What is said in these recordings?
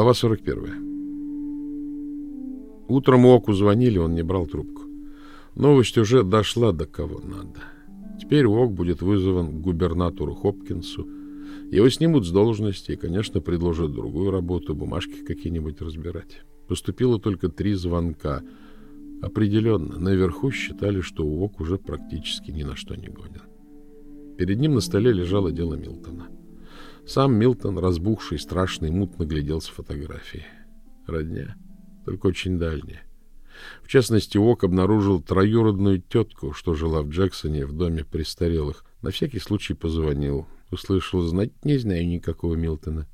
Глава 41. Утром Оку звонили, он не брал трубку. Новость уже дошла до кого надо. Теперь Ок будет вызван к губернатору Хопкинсу. Его снимут с должности и, конечно, предложат другую работу, бумажки какие-нибудь разбирать. Поступило только три звонка. Определенно, наверху считали, что Ок уже практически ни на что не годен. Перед ним на столе лежало дело Милтона. Сам Милтон, разбухший, страшный, мутно глядел с фотографии. Родня, только очень дальняя. В частности, Ок обнаружил троюродную тетку, что жила в Джексоне в доме престарелых. На всякий случай позвонил. Услышал, знать не знаю никакого Милтона.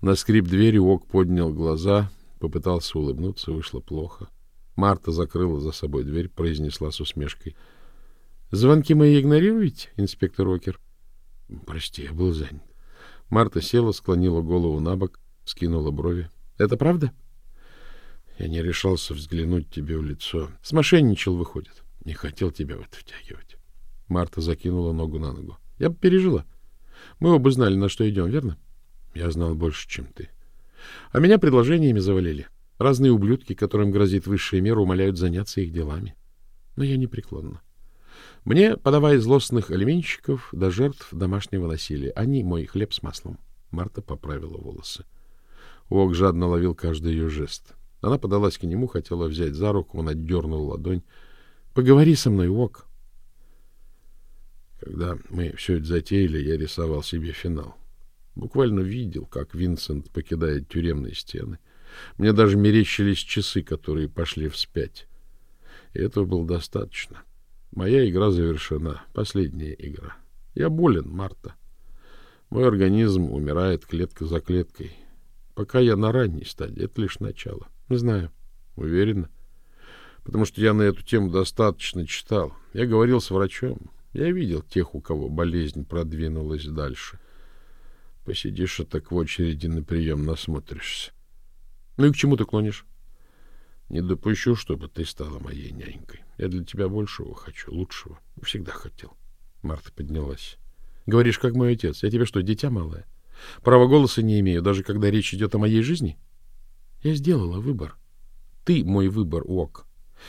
На скрип двери Ок поднял глаза, попытался улыбнуться, вышло плохо. Марта закрыла за собой дверь, произнесла с усмешкой. — Звонки мои игнорируете, инспектор Окер? — Прости, я был занят. Марта села, склонила голову на бок, скинула брови. — Это правда? — Я не решался взглянуть тебе в лицо. Смошенничал, выходит. Не хотел тебя в это втягивать. Марта закинула ногу на ногу. — Я бы пережила. Мы оба знали, на что идем, верно? — Я знал больше, чем ты. А меня предложениями завалили. Разные ублюдки, которым грозит высшая мера, умоляют заняться их делами. Но я непреклонна. Мне подавай злостных алименщиков до жертв домашнего насилия. Они мой хлеб с маслом. Марта поправила волосы. Ок жадно ловил каждый ее жест. Она подалась к нему, хотела взять за руку, он отдернул ладонь. — Поговори со мной, Ок. Когда мы все это затеяли, я рисовал себе финал. Буквально видел, как Винсент покидает тюремные стены. Мне даже мерещились часы, которые пошли вспять. И этого было достаточно. Моя игра завершена. Последняя игра. Я болен, Марта. Мой организм умирает клетка за клеткой. Пока я на ранней стадии, это лишь начало. Не знаю. Уверена. Потому что я на эту тему достаточно читал. Я говорил с врачом. Я видел тех, у кого болезнь продвинулась дальше. Посидишь, а так в очереди на прием насмотришься. Ну и к чему ты клонишь? Не допущу, чтобы ты стала моей нянькой. Я для тебя большего хочу, лучшего. Всегда хотел. Марта поднялась. Говоришь, как мой отец. Я тебе что, дитя малое? Права голоса не имею, даже когда речь идет о моей жизни? Я сделала выбор. Ты мой выбор, Ок.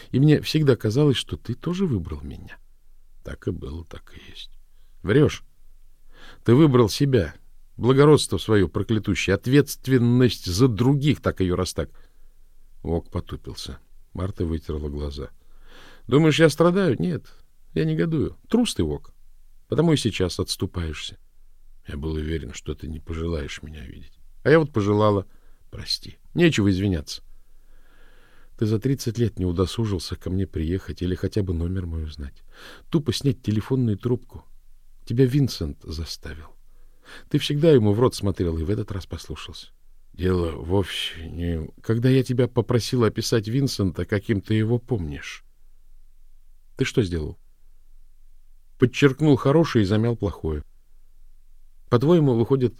И мне всегда казалось, что ты тоже выбрал меня. Так и было, так и есть. Врешь. Ты выбрал себя, благородство свое проклятущее, ответственность за других, так ее раз так. Ок потупился. Марта вытерла глаза. Думаешь, я страдаю? Нет, я негодую. Трус ты, Ок. Потому и сейчас отступаешься. Я был уверен, что ты не пожелаешь меня видеть. А я вот пожелала. Прости. Нечего извиняться. Ты за тридцать лет не удосужился ко мне приехать или хотя бы номер мой узнать. Тупо снять телефонную трубку. Тебя Винсент заставил. Ты всегда ему в рот смотрел и в этот раз послушался. Дело вовсе не... Когда я тебя попросил описать Винсента, каким ты его помнишь. Ты что сделал? Подчеркнул хорошее и замял плохое. По-твоему, выходит,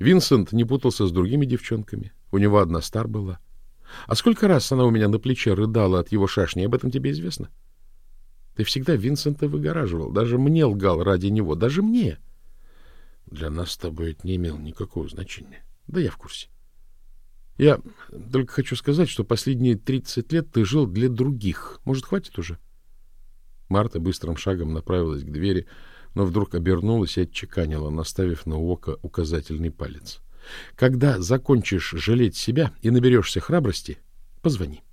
Винсент не путался с другими девчонками? У него одна стар была. А сколько раз она у меня на плече рыдала от его шашни, об этом тебе известно? Ты всегда Винсента выгораживал, даже мне лгал ради него, даже мне. Для нас с тобой это не имело никакого значения. Да я в курсе. Я только хочу сказать, что последние тридцать лет ты жил для других. Может, хватит уже? Марта быстрым шагом направилась к двери, но вдруг обернулась и отчеканила, наставив на око указательный палец. Когда закончишь жалеть себя и наберешься храбрости, позвони.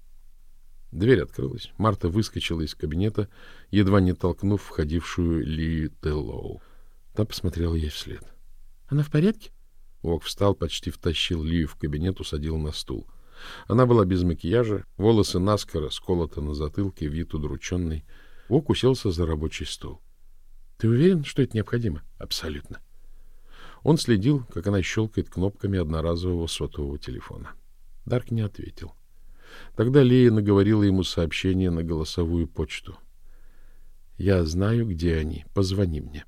Дверь открылась. Марта выскочила из кабинета, едва не толкнув входившую Ли Теллоу. Та посмотрела ей вслед. — Она в порядке? Ок встал, почти втащил Лию в кабинет, усадил на стул. Она была без макияжа, волосы наскоро сколоты на затылке, вид удрученный. Ок уселся за рабочий стол. — Ты уверен, что это необходимо? — Абсолютно. Он следил, как она щелкает кнопками одноразового сотового телефона. Дарк не ответил. Тогда Лея наговорила ему сообщение на голосовую почту. — Я знаю, где они. Позвони мне.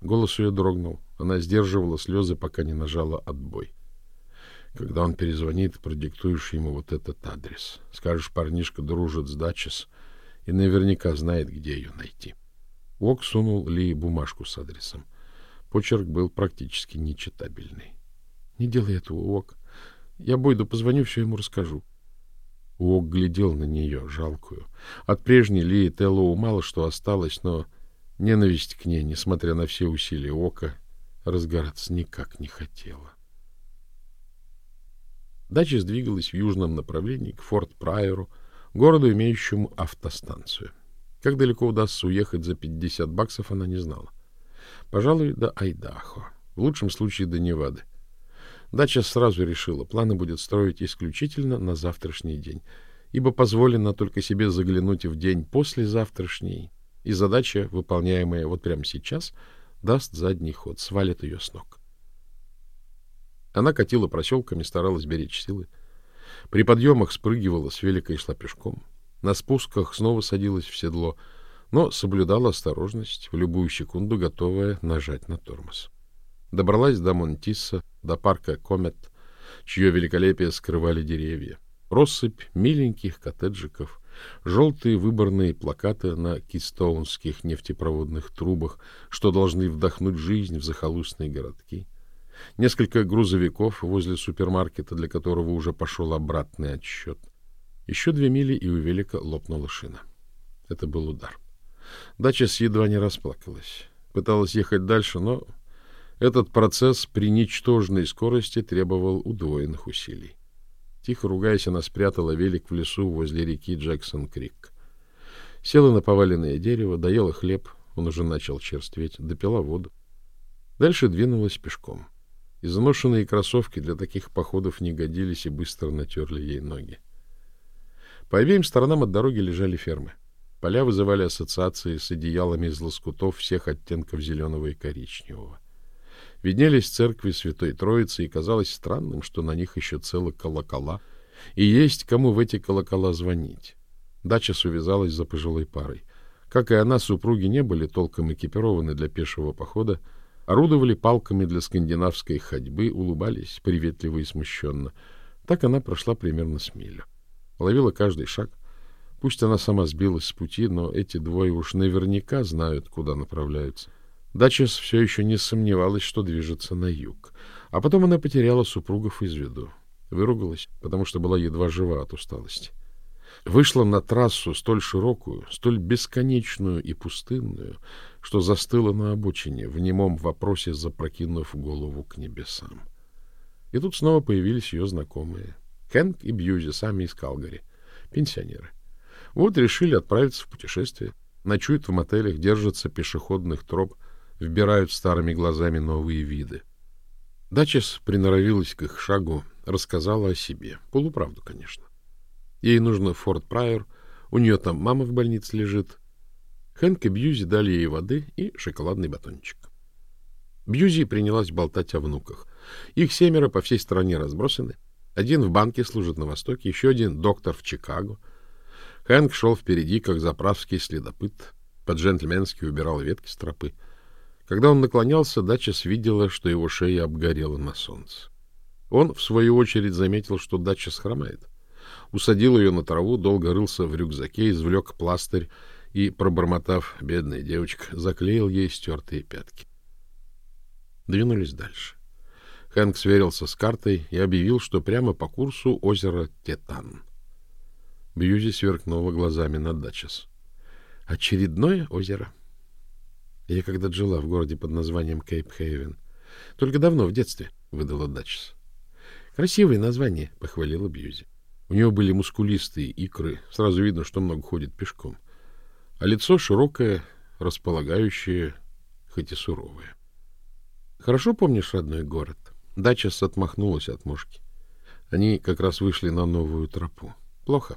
Голос ее дрогнул. Она сдерживала слезы, пока не нажала отбой. Когда он перезвонит, продиктуешь ему вот этот адрес. Скажешь, парнишка дружит с Дачес и наверняка знает, где ее найти. Ок сунул Ли бумажку с адресом. Почерк был практически нечитабельный. Не делай этого, Уок. Я Бойду позвоню, все ему расскажу. Уок глядел на нее, жалкую. От прежней Ли Теллоу мало что осталось, но ненависть к ней, несмотря на все усилия Ока, разгораться никак не хотела. Дача сдвигалась в южном направлении к Форт-Прайеру, городу, имеющему автостанцию. Как далеко удастся уехать за 50 баксов, она не знала. Пожалуй, до Айдахо, в лучшем случае до Невады. Дача сразу решила, планы будет строить исключительно на завтрашний день, ибо позволено только себе заглянуть в день после завтрашней, и задача, выполняемая вот прямо сейчас, даст задний ход, свалит ее с ног. Она катила проселками, старалась беречь силы. При подъемах спрыгивала с велика и шла пешком. На спусках снова садилась в седло, но соблюдала осторожность, в любую секунду готовая нажать на тормоз. Добралась до Монтисса, до парка Комет, чье великолепие скрывали деревья. Россыпь миленьких коттеджиков, желтые выборные плакаты на кистоунских нефтепроводных трубах, что должны вдохнуть жизнь в захолустные городки — Несколько грузовиков возле супермаркета, для которого уже пошел обратный отсчет. Еще две мили, и у велика лопнула шина. Это был удар. Дача с едва не расплакалась. Пыталась ехать дальше, но этот процесс при ничтожной скорости требовал удвоенных усилий. Тихо ругаясь, она спрятала велик в лесу возле реки Джексон-Крик. Села на поваленное дерево, доела хлеб, он уже начал черстветь, допила воду. Дальше двинулась пешком. Изношенные кроссовки для таких походов не годились и быстро натерли ей ноги. По обеим сторонам от дороги лежали фермы. Поля вызывали ассоциации с одеялами из лоскутов всех оттенков зеленого и коричневого. Виднелись церкви Святой Троицы, и казалось странным, что на них еще целы колокола, и есть кому в эти колокола звонить. Дача увязалась за пожилой парой. Как и она, супруги не были толком экипированы для пешего похода, орудовали палками для скандинавской ходьбы, улыбались приветливо и смущенно. Так она прошла примерно с милю. Ловила каждый шаг. Пусть она сама сбилась с пути, но эти двое уж наверняка знают, куда направляются. Дачес все еще не сомневалась, что движется на юг. А потом она потеряла супругов из виду. Выругалась, потому что была едва жива от усталости. Вышла на трассу столь широкую, столь бесконечную и пустынную, что застыла на обочине, в немом вопросе запрокинув голову к небесам. И тут снова появились ее знакомые. Хэнк и Бьюзи, сами из Калгари, пенсионеры. Вот решили отправиться в путешествие. Ночуют в мотелях, держатся пешеходных троп, вбирают старыми глазами новые виды. Дачес приноровилась к их шагу, рассказала о себе. Полуправду, конечно. Ей нужно Форт Прайер, у нее там мама в больнице лежит, Хэнк и Бьюзи дали ей воды и шоколадный батончик. Бьюзи принялась болтать о внуках. Их семеро по всей стране разбросаны. Один в банке служит на Востоке, еще один доктор в Чикаго. Хэнк шел впереди, как заправский следопыт, по-джентльменски убирал ветки с тропы. Когда он наклонялся, Дача видела, что его шея обгорела на солнце. Он, в свою очередь, заметил, что Дача хромает. Усадил ее на траву, долго рылся в рюкзаке, извлек пластырь и, пробормотав, бедная девочка, заклеил ей стертые пятки. Двинулись дальше. Хэнк сверился с картой и объявил, что прямо по курсу озеро Тетан. Бьюзи сверкнула глазами на Дачес. Очередное озеро. Я когда жила в городе под названием Кейп-Хейвен. Только давно, в детстве, выдала Дачес. Красивое название, похвалила Бьюзи. У него были мускулистые икры, сразу видно, что много ходит пешком. — а лицо широкое, располагающее, хоть и суровое. Хорошо помнишь родной город? Дача отмахнулась от мушки. Они как раз вышли на новую тропу. Плохо.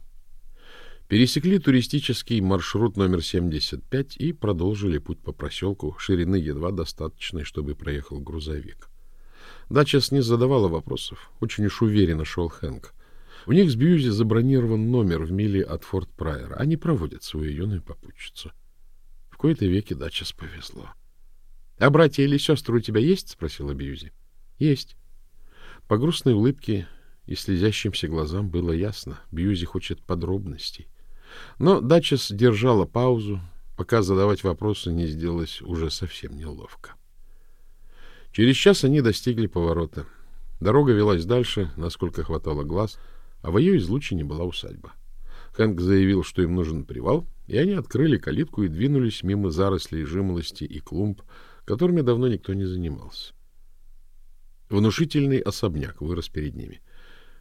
Пересекли туристический маршрут номер 75 и продолжили путь по проселку, ширины едва достаточной, чтобы проехал грузовик. Дачес не задавала вопросов. Очень уж уверенно шел Хэнк. У них с Бьюзи забронирован номер в миле от Форт Прайера. Они проводят свою юную попутчицу. В кои-то веки дача повезло. — А братья или сестры у тебя есть? — спросила Бьюзи. — Есть. По грустной улыбке и слезящимся глазам было ясно. Бьюзи хочет подробностей. Но дача держала паузу, пока задавать вопросы не сделалось уже совсем неловко. Через час они достигли поворота. Дорога велась дальше, насколько хватало глаз, а в ее излучине была усадьба. Хэнк заявил, что им нужен привал, и они открыли калитку и двинулись мимо зарослей жимолости и клумб, которыми давно никто не занимался. Внушительный особняк вырос перед ними.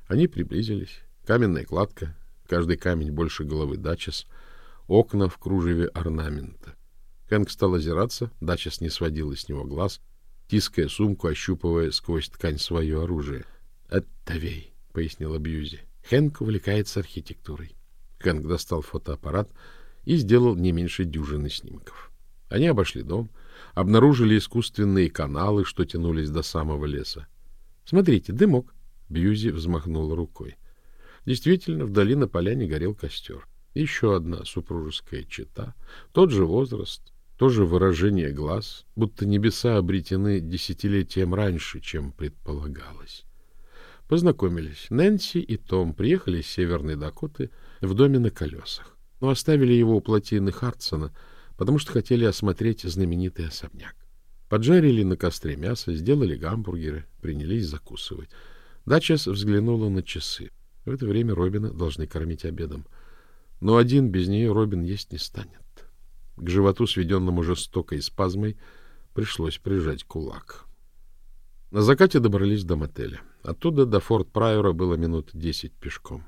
Они приблизились. Каменная кладка, каждый камень больше головы Дачес, окна в кружеве орнамента. Хэнк стал озираться, Дачес не сводила с него глаз, тиская сумку, ощупывая сквозь ткань свое оружие. — Оттовей, — пояснила Бьюзи. Хэнк увлекается архитектурой. Хэнк достал фотоаппарат и сделал не меньше дюжины снимков. Они обошли дом, обнаружили искусственные каналы, что тянулись до самого леса. — Смотрите, дымок! — Бьюзи взмахнула рукой. Действительно, вдали на поляне горел костер. Еще одна супружеская чета, тот же возраст, то же выражение глаз, будто небеса обретены десятилетием раньше, чем предполагалось. Познакомились. Нэнси и Том приехали из Северной Дакоты в доме на колесах, но оставили его у плотины Хартсона, потому что хотели осмотреть знаменитый особняк. Поджарили на костре мясо, сделали гамбургеры, принялись закусывать. Дачес взглянула на часы. В это время Робина должны кормить обедом. Но один без нее Робин есть не станет. К животу, сведенному жестокой спазмой, пришлось прижать кулак. На закате добрались до мотеля. Оттуда до форт Прайора было минут десять пешком.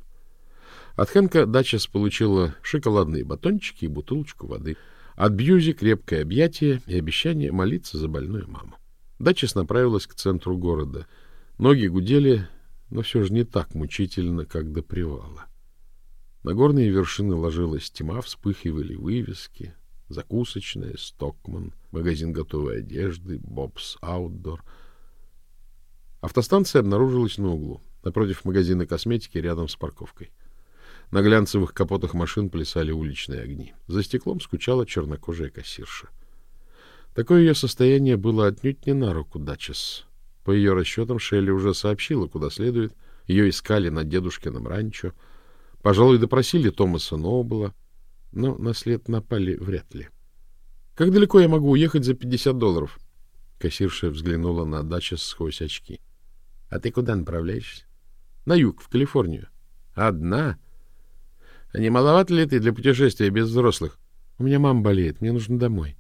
От Хэнка Дачес получила шоколадные батончики и бутылочку воды. От Бьюзи крепкое объятие и обещание молиться за больную маму. Дачес направилась к центру города. Ноги гудели, но все же не так мучительно, как до привала. На горные вершины ложилась тьма, вспыхивали вывески, закусочная, Стокман, магазин готовой одежды, Бобс Аутдор. Автостанция обнаружилась на углу, напротив магазина косметики рядом с парковкой. На глянцевых капотах машин плясали уличные огни. За стеклом скучала чернокожая кассирша. Такое ее состояние было отнюдь не на руку Дачес. По ее расчетам, Шелли уже сообщила, куда следует. Ее искали на дедушкином ранчо — Пожалуй, допросили Томаса Нобла, но на след напали вряд ли. — Как далеко я могу уехать за пятьдесят долларов? Кассирша взглянула на дачу сквозь очки. — А ты куда направляешься? — На юг, в Калифорнию. — Одна? А не маловато ли ты для путешествия без взрослых? У меня мама болеет, мне нужно домой.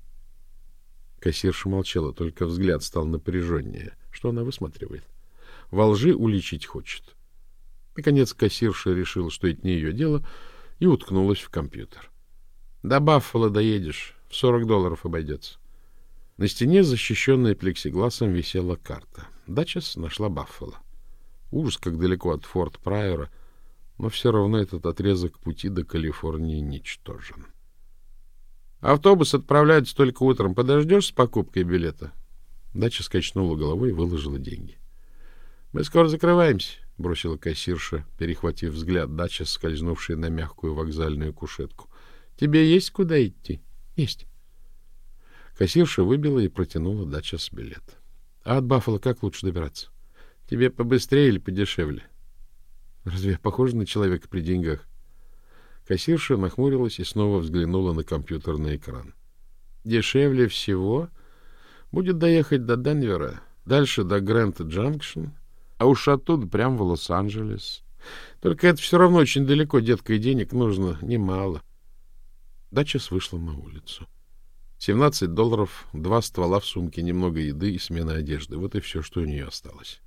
Кассирша молчала, только взгляд стал напряженнее. Что она высматривает? Во лжи уличить хочет. Наконец кассирша решила, что это не ее дело, и уткнулась в компьютер. До Баффало доедешь, в 40 долларов обойдется. На стене, защищенной плексигласом, висела карта. Дачес нашла Баффало. Ужас, как далеко от Форт Прайора, но все равно этот отрезок пути до Калифорнии ничтожен. Автобус отправляется только утром. Подождешь с покупкой билета? Дача скачнула головой и выложила деньги. Мы скоро закрываемся. — бросила кассирша, перехватив взгляд дача, скользнувший на мягкую вокзальную кушетку. — Тебе есть куда идти? — Есть. Кассирша выбила и протянула сдачу и билет. — А от Баффало как лучше добираться? — Тебе побыстрее или подешевле? — Разве я похожа на человека при деньгах? Кассирша нахмурилась и снова взглянула на компьютерный экран. — Дешевле всего будет доехать до Денвера, дальше до Грэнд-Джанкшн, а уж оттуда прямо в Лос-Анджелес. Только это все равно очень далеко, детка, и денег нужно немало. Дачес вышла на улицу. 17 долларов, два ствола в сумке, немного еды и смена одежды. Вот и все, что у нее осталось.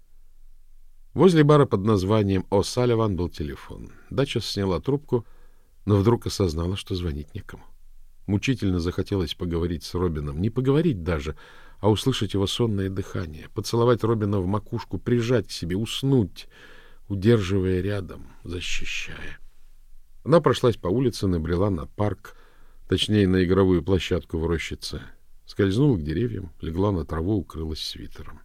Возле бара под названием «О Салливан» был телефон. Дача сняла трубку, но вдруг осознала, что звонить некому. Мучительно захотелось поговорить с Робином. Не поговорить даже, а услышать его сонное дыхание, поцеловать Робина в макушку, прижать к себе, уснуть, удерживая рядом, защищая. Она прошлась по улице, набрела на парк, точнее, на игровую площадку в рощице, скользнула к деревьям, легла на траву, укрылась свитером.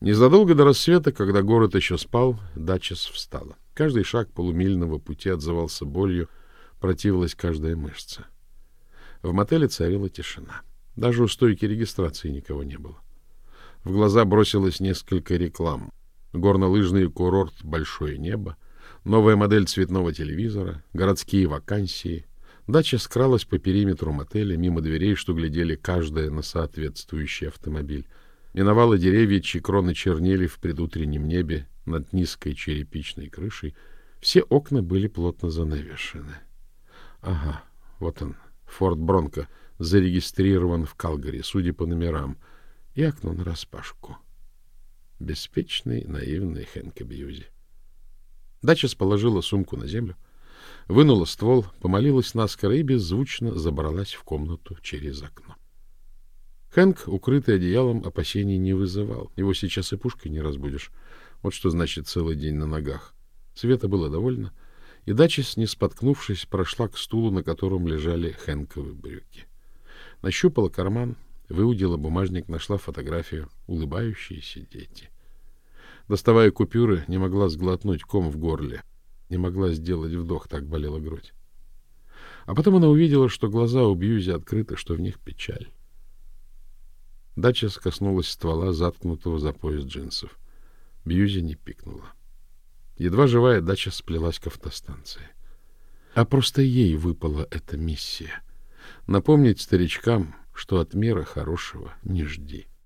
Незадолго до рассвета, когда город еще спал, Дачес встала. Каждый шаг полумильного пути отзывался болью, противилась каждая мышца. В мотеле царила тишина. Даже у стойки регистрации никого не было. В глаза бросилось несколько реклам. Горнолыжный курорт «Большое небо», новая модель цветного телевизора, городские вакансии. Дача скралась по периметру мотеля, мимо дверей, что глядели каждая на соответствующий автомобиль. Миновала деревья, чьи кроны чернели в предутреннем небе над низкой черепичной крышей. Все окна были плотно занавешены. Ага, вот он, Форт Бронко, зарегистрирован в Калгари, судя по номерам, и окно нараспашку. Беспечный, наивный Хэнк Бьюзи. Дача положила сумку на землю, вынула ствол, помолилась наскоро и беззвучно забралась в комнату через окно. Хэнк, укрытый одеялом, опасений не вызывал. Его сейчас и пушкой не разбудишь. Вот что значит целый день на ногах. Света было довольно, и Дачис, не споткнувшись, прошла к стулу, на котором лежали Хэнковы брюки. Нащупала карман, выудила бумажник, нашла фотографию. Улыбающиеся дети. Доставая купюры, не могла сглотнуть ком в горле. Не могла сделать вдох, так болела грудь. А потом она увидела, что глаза у Бьюзи открыты, что в них печаль. Дача коснулась ствола, заткнутого за пояс джинсов. Бьюзи не пикнула. Едва живая дача сплелась к автостанции. А просто ей выпала эта миссия — напомнить старичкам, что от мира хорошего не жди. —